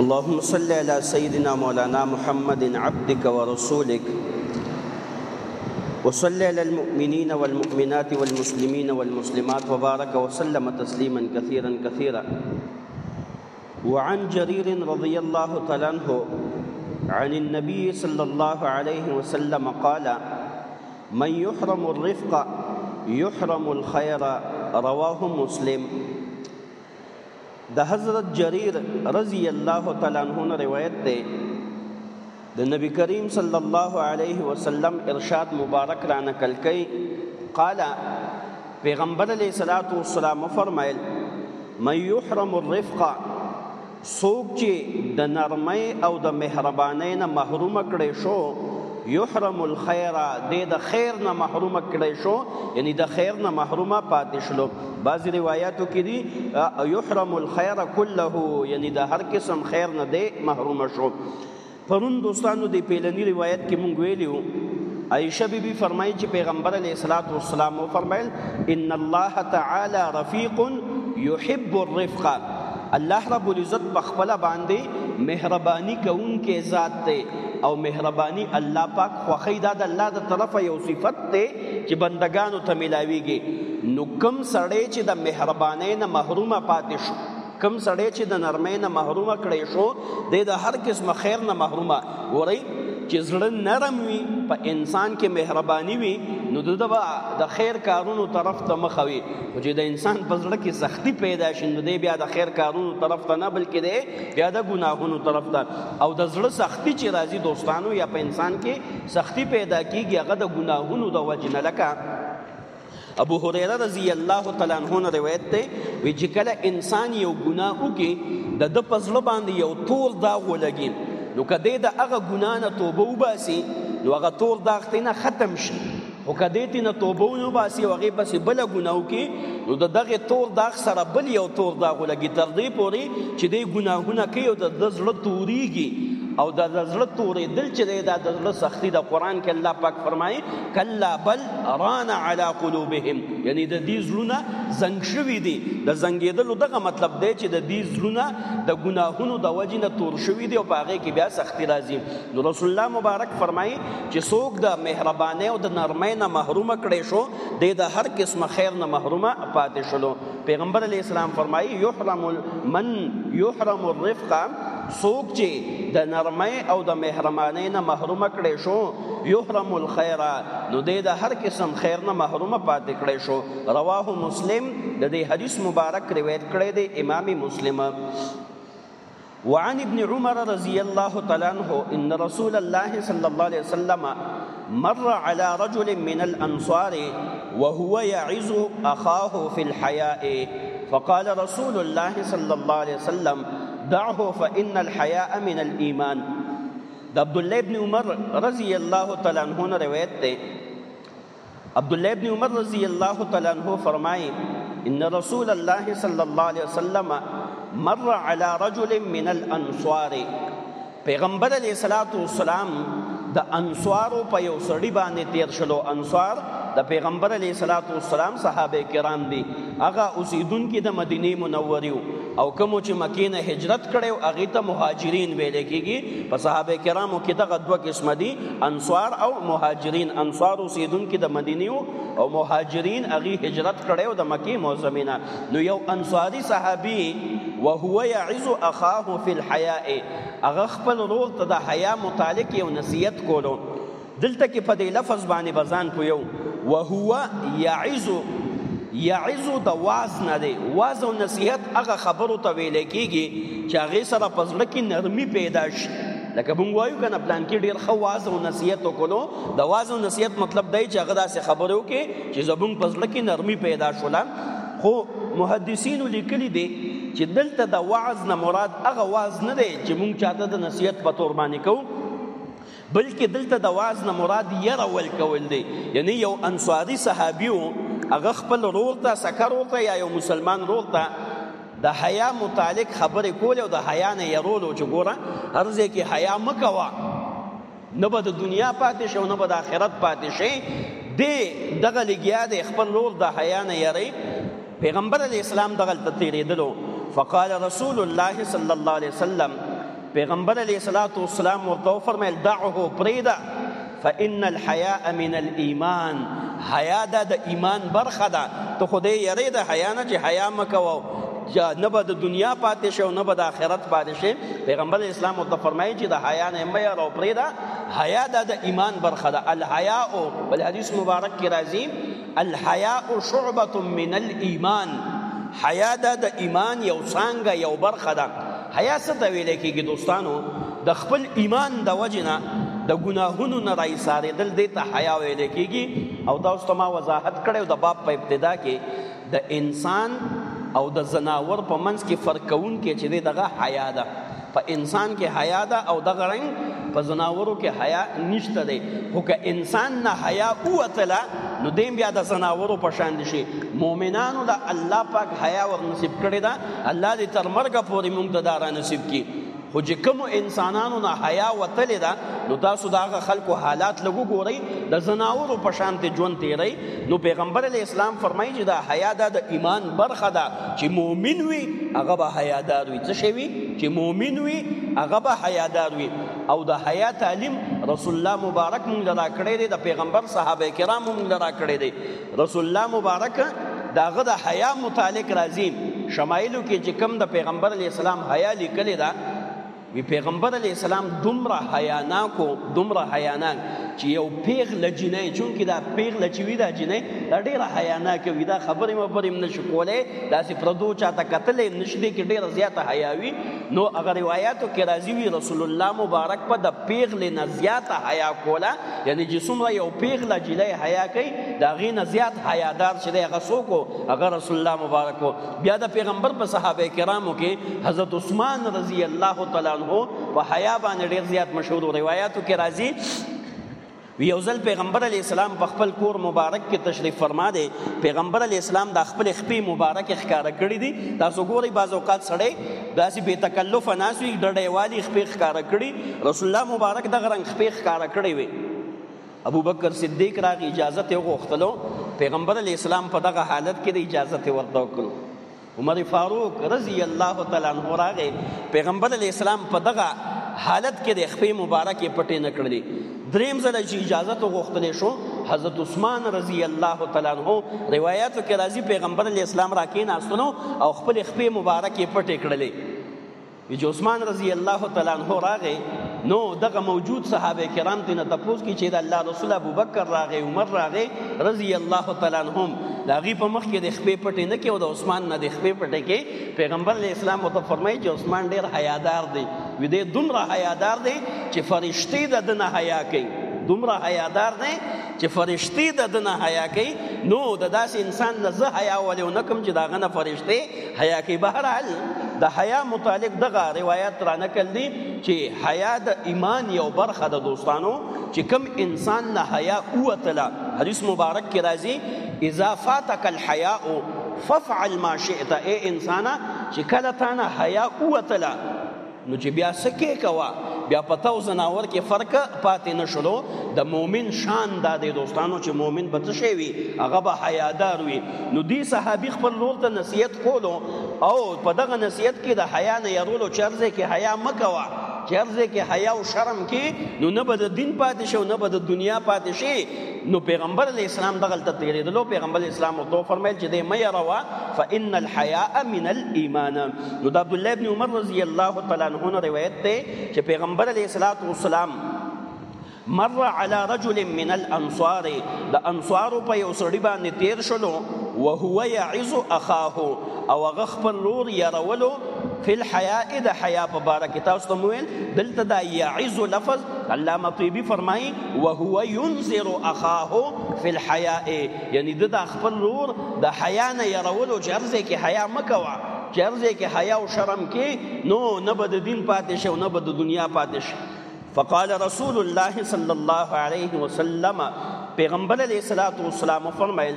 اللهم صل على سيدنا مولانا محمد عبدك ورسولك وصل على المؤمنين والمؤمنات والمسلمين والمسلمات وبارك وسلم تسليما كثيرا كثيرا وعن جرير رضي الله تعالى عنه عن النبي صلى الله عليه وسلم قال من يحرم الرفق يحرم الخير رواه مسلم د حضرت جرير رضی الله تعالی عنہ نه روایت ده د نبی کریم صلی الله علیه وسلم ارشاد مبارک را نقل کړي قال پیغمبر علیہ الصلوۃ والسلام فرمایل من يحرم الرفقه څوک چې د نرمۍ او د مهربانۍ نه محروم کړی شو یحرم الخیر د د خیر نه محروم کړی شو یعنی د خیر نه محروم پاتې شلو بعضی روایتو کې دي یحرم الخیر كله یعنی د هر قسم خیر نه دی محروم شو پرون دوستانو د پیلنی روایت کې مونږ ویلو عائشه بی بی فرمایي چې پیغمبر علیه الصلاۃ والسلام فرمایل ان الله تعالی رفیق يحب الرفق الله رب العزت په خپل باندې مهرباني کوونکې ذات دی او مهرباني الله پاک خوخی دا د الله د طرفه یو صفت دی چې بندگانو ته ملاويږي نو کم سړی چې د مهربانۍ نه محرومه پاتې شو کم سړی چې د نرمۍ نه محروم کړی شو دی د هر قسم خیر نه محرومه ګورئ چې زړه نرم وي په انسان کې مهرباني وي نو د به د خیر کارونو طرف ته مخ وي او چې د انسان په زړه کې سختی پیدا شي نو دی بیا د خیر کارونو طرف ته نه بلکې دی بیا د ګناهونو طرف ته او د زړه سختی چې راځي دوستانو یا په انسان کې سختی پیدا کیږي هغه د ګناهونو د وجنه لکه ابو هريره رضی الله تعالی عنہ نه روایت ده وی چې کله انسان یو ګناه وکي د د پزړه باندې یو تور داغ ولګي نو کده د هغه ګناه نه توبه وباسي نو هغه تور داغ تنه ختم شي او کده تنه توبه ونه باسي هغه پس بل ګناه وکي نو د دغه تور داغ سره بل یو تور داغ ولګي تر دې پوري چې د ګناهونه کوي او د زړه توريږي او د زړه تورې دل چې د زړه سختی د قران کې الله پاک فرمایي کلا بل ران علی قلوبهم یعنی د دې زړونه زنګ شوی دی د زنګیدلو دغه مطلب دی چې د دې زړونه د ګناهونو د وجې نه تور شوی دی او پاغه کې بیا سختی راځي نو رسول الله مبارک فرمایي چې څوک د مهرباني او د نرمۍ نه محروم کړي شو د هر قسم خیر نه محرومه پاتې شلو پیغمبر علی السلام فرمایي یحرم من یحرم الرفق څوک چې د نرمۍ او د مهربانۍ نه محروم کړي شو یحرم الخير نو دې د هر قسم خیر نه محروم پاتې کړي شو رواه مسلم د دې حدیث مبارک روایت کړی دی امام مسلم وعن ابن عمر رضی اللہ تعالی عنہ ان رسول اللہ صلی اللہ علیہ وسلم مر على رجل من الانصار وهو يعز اخاه في الحياء فقال رسول الله صلى الله عليه وسلم دعه فان الحياء من الايمان د عبد الله ابن عمر رضی الله تعالی عنہ روایت ده عبد الله ابن عمر رضی الله تعالی عنہ فرمایي ان رسول الله صلی الله علیه وسلم مر على رجل من الانصار پیغمبر علیه الصلاۃ والسلام د انصارو په یو سړی باندې تیر شلو انصار د پیغمبر علیه الصلاۃ والسلام صحابه کرام دي هغه اوسیدونکو د مدینه منورې او کوم چې مکې نه هجرت کړي او هغه ته مهاجرین ویل کیږي په صحابه کرامو کې دغه دوه قسم دي انصار او مهاجرین انصار اوسیدونکو د مدینه او مهاجرین اغي هجرت کړي او د مکه معظمه نه نو یو انصاری صحابي وهو يعز اخاه في الحياء هغه خپل رور ته د حیا متعلق یو نصیحت کولو دلته کې په دې لفظ باندې بزان کو یو وهو يعز يعز د واز نه دی واز او نصیحت هغه خبرو ته ویل کیږي چې هغه سره پزړه کې نرمي پیدا شي لکه مونږ وایو کنه پلان کې ډیر خو واز او نصیحت وکړو د واز او نصیحت مطلب دی چې هغه داسې خبرو کې چې زبون پزړه کې نرمي پیدا شوله خو محدثین لیکلي دي چې دلته د واز نه مراد هغه واز نه دی چې مونږ چاته د نصیحت په تور باندې کوو بلکې دلته د واز نه مراد یره ول کول دی یعنی یو انصاری صحابیو هغه خپل رور ته سکر ورته یا یو مسلمان رور ته د حیا متعلق خبرې کولې او د حیا نه يرولو چې ګوره هرځه کې حیا مکوا نه به د دنیا پاتې شو نه به د آخرت پاتې شي دی دغه لګیا د خپل لور د حیا نه یری پیغمبر علی اسلام دغه تتیریدلو فقال رسول الله صلی الله علیه وسلم پیغمبر علی الصلاۃ والسلام ورته فرمایل دعه پریدا فإن الحياء من الإيمان حیا دا د ایمان برخه ده ته خدای یری د حیا نه چې حیا مکوو یا نه به د دنیا پاتې شو نه به د آخرت پاتې شي پیغمبر اسلام او ته فرمایي چې د حیا نه مې راو پرې ده حیا د ایمان برخه ده الحیاء بل حدیث مبارک کې راځي الحیاء شعبه من الايمان حیا دا د ایمان یو څنګه یو برخه ده حیا څه ته ویل کېږي دوستانو د خپل ایمان د وجنه د ګناهونو نه راي سارېدل دې ته حیا ویل کېږي او دا اوس ما وضاحت کړو د باب په ابتدا کې د انسان او د زناور په منځ کې فرق کون کې چې دغه حیا ده په انسان کې حیا ده او د غړنګ په زناورو کې حیا نشته دی خو که انسان نه حیا اوتله نو دیم بیا د زناورو په شان شي مؤمنانو له الله پاک حیا ور نصیب کړی دا الله دې تر مرګ پورې موږ ته دارا نصیب کړي خو چې کوم انسانانو نه حیا وتلې ده نو تاسو داغه خلکو حالات لګو ګورئ د زناورو په شان ته ژوند تیری نو پیغمبر علی اسلام فرمایي چې دا حیا ده د ایمان برخه ده چې مؤمن وي هغه به حیادار وي څه شي وي چې مؤمن وي هغه به حیادار وي او د حیا تعلیم رسول الله مبارک مونږ لرا کړی دی د پیغمبر صحابه کرام مونږ لرا کړی دی رسول الله مبارک داغه د حیا متعلق راځي شمایلو کې چې کم د پیغمبر علی السلام حیا لیکلی دا وی پیغمبر علی السلام دومره حیاناکو دومره حیاناک چې یو پیغله جنې چونکې دا پیغله چې وی دا جنې دا ډیره حیاناک وی دا خبرې مبرې هم نشو کولای دا سي پردو چاته قتل هم نشدي کې ډیره زیاته حیاوي نو هغه روایتو کې راځي وی رسول الله مبارک په د پیغله نه زیاته حیا کوله یعنی چې څومره یو پیغله جنې حیا کوي دا غي نه زیات حیادار چې هغه څوک هغه رسول الله مبارک بیا د پیغمبر په صحابه کرامو کې حضرت عثمان رضی الله تعالی عنہ په حیا باندې ډیر زیات مشهور روایتو کې راځي وی اوزل پیغمبر علی السلام په خپل کور مبارک کې تشریف فرما دی پیغمبر علی السلام د خپل خپې مبارک ښکارا کړی دی تاسو ګوري بعض اوقات سړی داسې بے تکلف ناسوي ډډې والی خپې ښکارا کړی رسول الله مبارک د غرنګ خپې ښکارا کړی وی ابو بکر صدیق راغی اجازه ته غوښتلو پیغمبر علی اسلام په دغه حالت کې د اجازه ته ورته وکړو عمر فاروق رضی الله تعالی عنہ راغی پیغمبر علی اسلام په دغه حالت کې د خپې مبارکې پټې نه کړلې دریم ځل چې اجازه ته غوښتلې شو حضرت عثمان رضی الله تعالی عنہ روایتو کې راځي پیغمبر علی اسلام راکې ناستلو او خپل خپې مبارکې پټې کړلې چې عثمان رضی الله تعالی عنہ راغې نو دغه موجود صحابه کرام ته نه تپوس کی چې د الله رسول ابو بکر راغې عمر راغې رضی الله تعالی عنهم دا غي په مخ کې د خپې پټې نه کې او د عثمان نه د خپې پټې کې پیغمبر اسلام ته فرمایي چې عثمان ډیر حیادار دی وې دې دومره حیادار دی چې فرشتي د دنه حیا کوي دومره حیادار دی چې فرشتي د دنه حیا کوي نو د داسې انسان نه زه حیا ولې ونکم چې دا غنه فرشتي حیا کې بهرحال د حیا متعلق دغه روایت را نقل دي چې حیا د ایمان یو برخه د دوستانو چې کم انسان نه حیا اوتله حدیث مبارک کې راځي اذا فاتك الحیاء ففعل ما شئت اے انسانا چې کله تانه حیا اوتله نو چې بیا سکه کوا بیا پتاو زناور کې فرق پاتې نشلو د مؤمن شان دا دی دوستانو چې مؤمن به څه شي وي هغه به حیادار وي نو دی صحابي خپل لور ته نصیحت کولو او په دغه نصیحت کې د حیا نه یرولو چرځه کې حیا مکوا چرځه کې حیا او شرم کې نو نه به د دین پاتې شو نه به د دنیا پاتې شي نو پیغمبر علی اسلام دغلته تیرېدلو پیغمبر اسلام او تو فرمایل چې دې مې روا فإن الحیاء من الایمان نو د عبد الله ابن عمر رضی الله تعالی عنہ روایت ده چې پیغمبر علی السلام مر على رجل من الانصار د انصار په یو سړی باندې تیر شلو وهو يعز اخاه او هغه خپل لور يرولو فی الحیاء د حیا په باره کې تاسو ته ویل دلته دا یعز لفظ علامه طیبی فرمایي وهو ينذر اخاه في الحياء یعنی د خپل رور د حیا نه يرولو چې ارزه کې حیا مکوا چې ارزه کې حیا او شرم کې نو نه بد دین پاتې شو نه بد دنیا پاتې شو فقال رسول الله صلی الله علیه وسلم پیغمبر علیه الصلاۃ والسلام فرمایل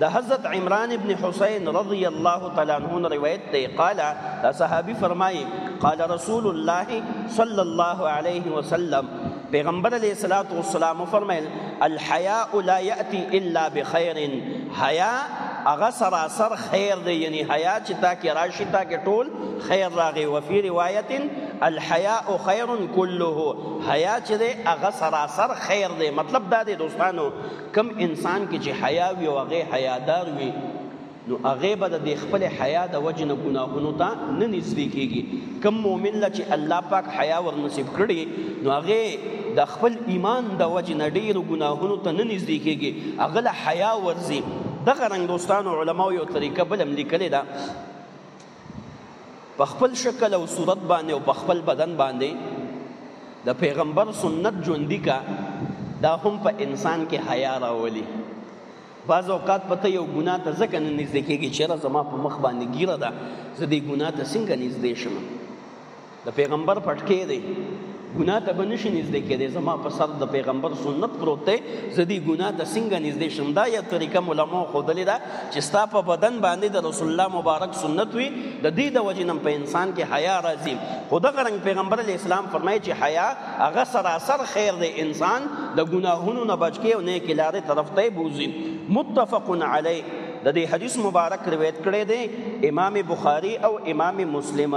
د حضرت عمران ابن حسین رضی الله تعالی عنہ روایت دی قال دا صحابي فرمایي قال رسول الله صلی الله علیه وسلم پیغمبر علیه الصلاۃ والسلام فرمایل الحیاء لا یاتی الا بخیر حیا هغه سراسر خیر دی یعنی حیا چې تا کې راشي تا کې ټول خیر راغی او فی روایت الحیاء خیر كله حیا چې هغه سراسر خیر دی مطلب دا دی دوستانو کم انسان کې چې حیا وي او هغه حیادار وي نو هغه به د خپل حیا د وجه نه ګناهونو ته نه نږدې کیږي کم مؤمن لا چې الله پاک حیا ور نصیب کړي نو هغه د خپل ایمان د وجه نه ډیر ګناهونو ته نه نږدې کیږي هغه له حیا ورزي دغه رنګ دوستانو علما یو طریقه بلم لیکل ده په خپل شکل او صورت باندې او په خپل بدن باندې د پیغمبر سنت ژوندۍ کا دا هم په انسان کې حیا راولي بعض اوقات پته یو ګناه ته ځکه نه نږدې کېږي چې را زما په مخ باندې ګیره ده زه دې ګناه ته څنګه نږدې شم د پیغمبر پټکی دی ګناه ته بنشي نږدې کېدې زما په سر د پیغمبر سنت پروت دی زه دې ګناه ته څنګه نږدې شم دا یو طریقه علماء ښودلې ده چې ستا په بدن باندې د رسول الله مبارک سنت وي د دې د وجې نم په انسان کې حیا راځي خو دغه رنګ پیغمبر علی اسلام فرمایي چې حیا هغه سراسر خیر دی انسان د ګناهونو نه بچ کې او نیکې لارې طرف ته بوزي متفق علی د دې حدیث مبارک روایت کړی دی امام بخاری او امام مسلم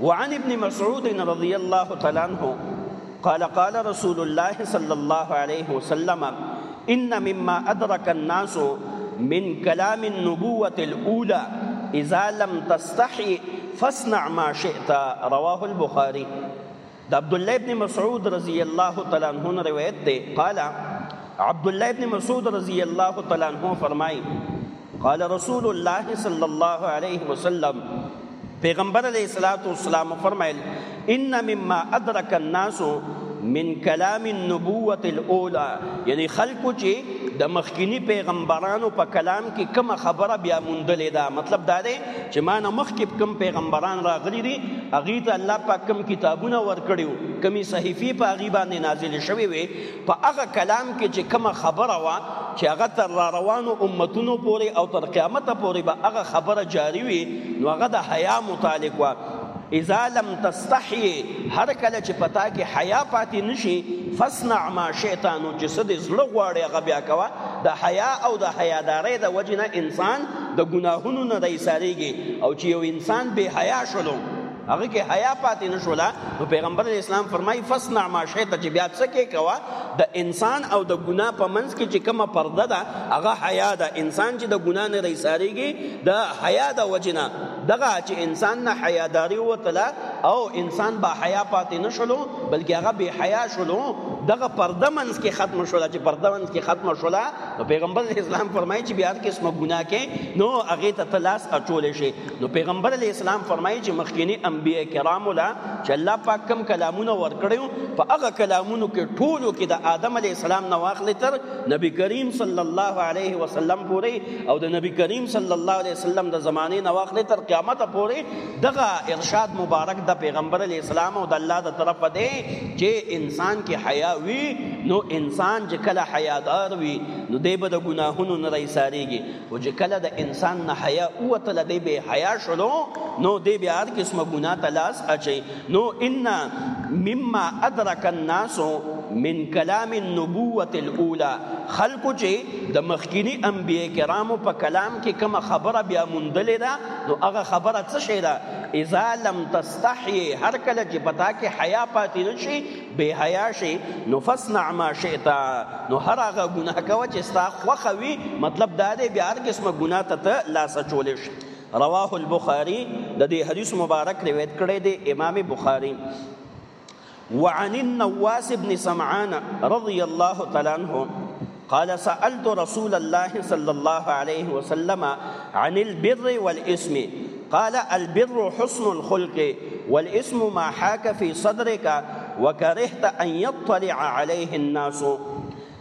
وعن ابن مسعود رضي الله تعالى عنه قال قال رسول الله صلى الله عليه وسلم إن مما أدرك الناس من كلام النبوة الأولى إذا لم تستحي فاصنع ما شئت رواه البخاري د عبدالله ابن مسعود رضی الله تعالی عنہ نه روایت ده قال عبدالله ابن مسعود رضی الله تعالی عنہ فرمای قال رسول الله صلی الله علیه وسلم پیغمبر علیہ الصلوۃ والسلام فرمایل ان مما ادرک الناس من کلام النبوت الاولى یعنی خلق چې د مخکینی پیغمبرانو په کلام کې کوم خبره بیا موندلې ده مطلب دا دی چې ما نه مخکې کوم پیغمبران راغلي دي هغه ته الله پاک کوم کتابونه ورکړیو کمی صحیفه په هغه باندې نازل شوی وي په هغه کلام کې چې کوم خبره وا چې هغه تر را روانو امتونو پورې او تر قیامت پورې به هغه خبره جاری وي نو هغه د حیا متعلق وا اذا لم تستحي هر کله چې پتا کې حیا پاتې نشي فصنع ما شئت نو چې څه دې زړه غواړي هغه بیا کوه د حیا او د حیادارۍ د وجې نه انسان د ګناهونو نه دی ساریږي او چې یو انسان به حیا شولو هغه کې حیا پاتې نشولا نو پیغمبر اسلام فرمایي فصنع ما شئت چې بیا څه کې کوا د انسان او د ګناه په منځ کې چې کومه پرده ده هغه حیا ده انسان چې د ګناه نه ریساریږي د حیا د وجنه دغه چې انسان نه حیاداری وتله او انسان با حیا پاتې نشولو بلکې هغه به حیا شولو دغه پرده منځ کې ختم شولا چې پرده منځ کې ختم شولا نو پیغمبر علی اسلام فرمایي چې بیا هر قسمه ګناه کې نو هغه ته تلاس اچول شي نو پیغمبر علی اسلام فرمایي چې مخکینی انبیای کرام لا چې الله پاک کم کلامونه ورکړیو په هغه کلامونو کې ټولو کې د آدم علی السلام نو واخلې تر نبی کریم صلی الله علیه وسلم پورې او د نبی کریم صلی الله علیه وسلم د زمانه نو واخلې تر قیامت پورې دغه ارشاد مبارک د پیغمبر علی اسلام او د الله د طرفه دی چې انسان کې حیا وي نو انسان چې کله حیادار وي نو دی به د ګناهونو نه رساریږي او چې کله د انسان نه حیا اوته لدی به حیا شلو نو دی به هر قسمه ګناه تلاس اچي نو ان مما ادرک الناس من کلام النبوه الاولى خلق چې د مخکینی انبیای کرامو په کلام کې کوم خبره بیا مونډلې ده نو هغه خبره څه شي ده اذا لم تستحي هر کله چې پتا کې حیا پاتې نشي به حیا شي نو فصنع ما شئت نو هر هغه ګناه کوي چې ستا خوخه وي مطلب دا دی بیا هر قسمه ګناه ته لاس چول شي رواه البخاری د دې حدیث مبارک روایت کړی دی امام بخاری وعن النواس بن سمعان رضي الله تعالى عنه قال سألت رسول الله صلى الله عليه وسلم عن البر والإسم قال البر حسن الخلق والإسم ما حاك في صدرك وكرهت أن يطلع عليه الناس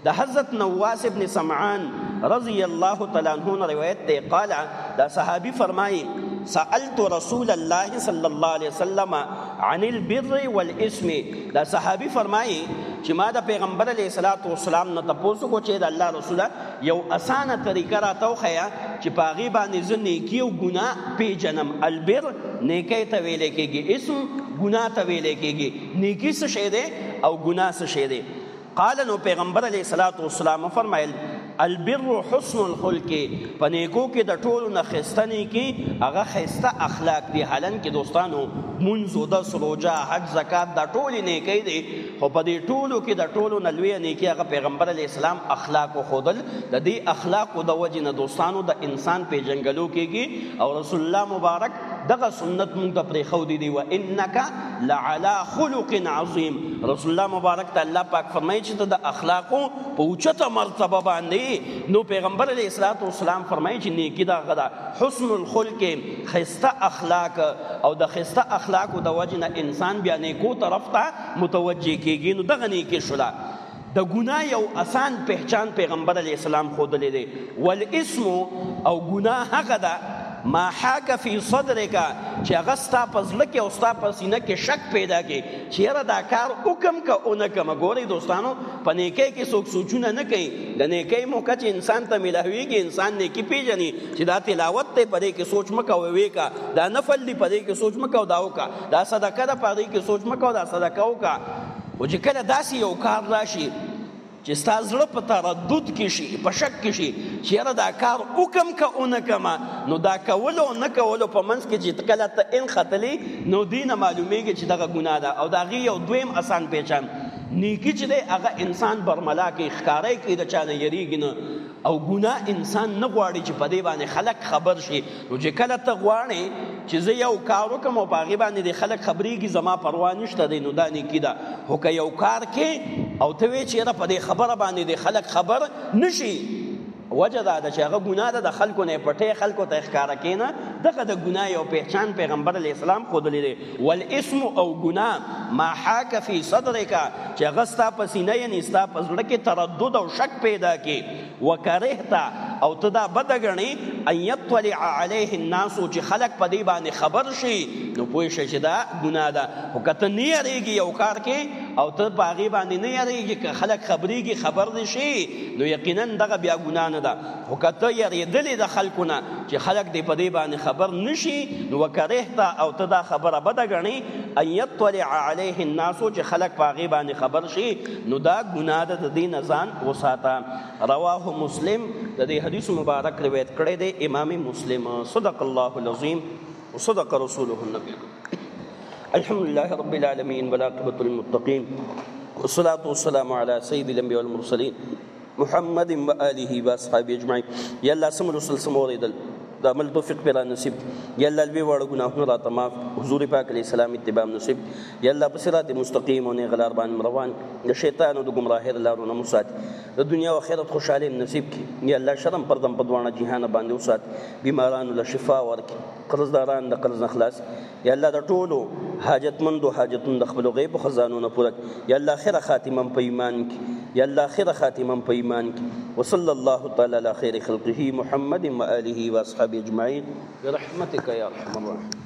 د حضرت نواس ابن سمعان رضی الله تعالی عنہ نه روایت دی قال دا صحابي فرمایي سألت رسول الله صلی الله علیه وسلم عن البر والاسم دا صحابي فرمایي چې ما د پیغمبر علیه الصلاۃ والسلام نه تاسو کو چې د الله رسول یو اسانه طریقه را توخیا چې پاغي باندې ځنې کی او ګنا پیجنم البر نیکه ته ویل کېږي اسم ګنا ته ویل کېږي نیکی څه شه ده او ګنا څه شه ده قال نو پیغمبر علیه الصلاۃ والسلام فرمایل البر حسن الخلق پنیکو کې د ټولو نه خستنی کې هغه خسته اخلاق دی حالن کې دوستانو منځو د سروجا حج زکات د ټولې نیکی دی خو په دې ټولو کې د ټولو نه لوی نیکی هغه پیغمبر علی اسلام اخلاق خودل د دې اخلاق د وجې نه دوستانو د انسان په جنگلو کېږي او رسول الله مبارک دغه سنت مونږ ته پرې خو دی دی و انک لعلى خلق عظیم رسول الله مبارک ته الله پاک فرمایي چې د اخلاقو په اوچته مرتبه باندې نو پیغمبر علیه الصلاۃ والسلام فرمایي چې نیکی دا غدا حسن الخلق خسته اخلاق او د خسته اخلاقو د وجنه انسان بیا نیکو طرف ته متوجه کیږي نو دغه نیکی شولا د ګناه یو اسان پہچان پیغمبر علی السلام خودلې دی ول اسم او ګناه هغه ده ما حاک فی صدرک چې هغه ستا په زړه کې او ستا په سینه کې شک پیدا کې چې یاره دا کار وکم که اونه کم ګوري دوستانو په نیکۍ کې څوک سوچونه نه کوي د نیکۍ موقع چې انسان ته ملاویږي انسان نیکی پیژني چې دا تلاوت ته پدې کې سوچ مکه او ویکا دا نفل دی پدې کې سوچ مکه او دا وکا دا صدقه ده پدې کې سوچ مکه او دا صدقه وکا خو چې کله داسې یو کار راشي چې ستا زړه په تردد کې شي په شک کې شي چې یاره دا کار وکم که ونه کم نو دا کولو نه کولو په منځ کې چې کله ته ان ختلی نو دینه معلومیږي چې دغه ګناه ده او دا غي یو دویم اسان پیچان نیکی چې دی هغه انسان برملا کې ښکارای کې د چانه یریږي نه او ګناه انسان نه غواړي چې په دې باندې خلک خبر شي نو چې کله ته غواړې چې زه یو کار وکم او پاغي باندې د خلک خبرېږي زما پروا نشته دی نو دا نیکی ده هو که یو کار کې او ته وی چې را په دې خبره باندې د خلک خبر نشي وجه دا ده چې هغه ګناه ده د خلکو نه پټه خلکو ته ښکارا کینه دغه د ګناه یو پہچان پیغمبر علی اسلام خود لري ول اسم او ګناه ما حاک فی صدرک چې غستا پسینه یې نستا پزړه کې تردد او شک پیدا کی وکرهت او ته دا بد غنې ان يطلع عليه الناس چې خلق په دې باندې خبر شي نو پوه شي چې دا ګناه ده او کته نه یریږي یو کار کې او ته په هغه باندې نه یریږي که خلق خبريږي خبر دي شي نو یقینا دغه بیا ګناه نه ده او کته یریدلې د خلقونه چې خلق دې په دې باندې خبر نشي نو وکرهت او ته دا خبره بد غنې ان يطلع عليه الناس چې خلق په هغه باندې خبر شي نو دا ګناه ده د دین ځان وساته رواه مسلم د دې حدیث مبارک روایت کړی دی امام مسلم صدق الله العظیم وصدق رسوله النبی الحمد لله رب العالمین والعاقبۃ للمتقین والصلاة والسلام علی سید الانبیاء والمرسلین محمد و آله و اصحابه اجمعین یا الله سم رسول سم اوریدل د عمل توفیق پیرا نصیب یا الله لوی وړ ګناهونه را تماف حضور پاک علیہ السلام اتباع نصیب یا الله په صراط مستقیم او نه غلار باندې روان د شیطان او د گمراهی لارو نه مسات د دنیا او آخرت خوشاله نصیب کی یا الله شرم پردم په دوانه جهان باندې وسات بیمارانو له شفا ورک قرضداران د قرض خلاص یا الله د ټولو حاجتمندو حاجتونو د خپل غیب خزانو نه پوره یا الله خیره خاتمه په ایمان کې یا الله خیره خاتمه په ایمان کې وصلی الله تعالی علی خیر خلقه محمد و آله و اصحابه اجمعین برحمتک یا ارحم الراحمین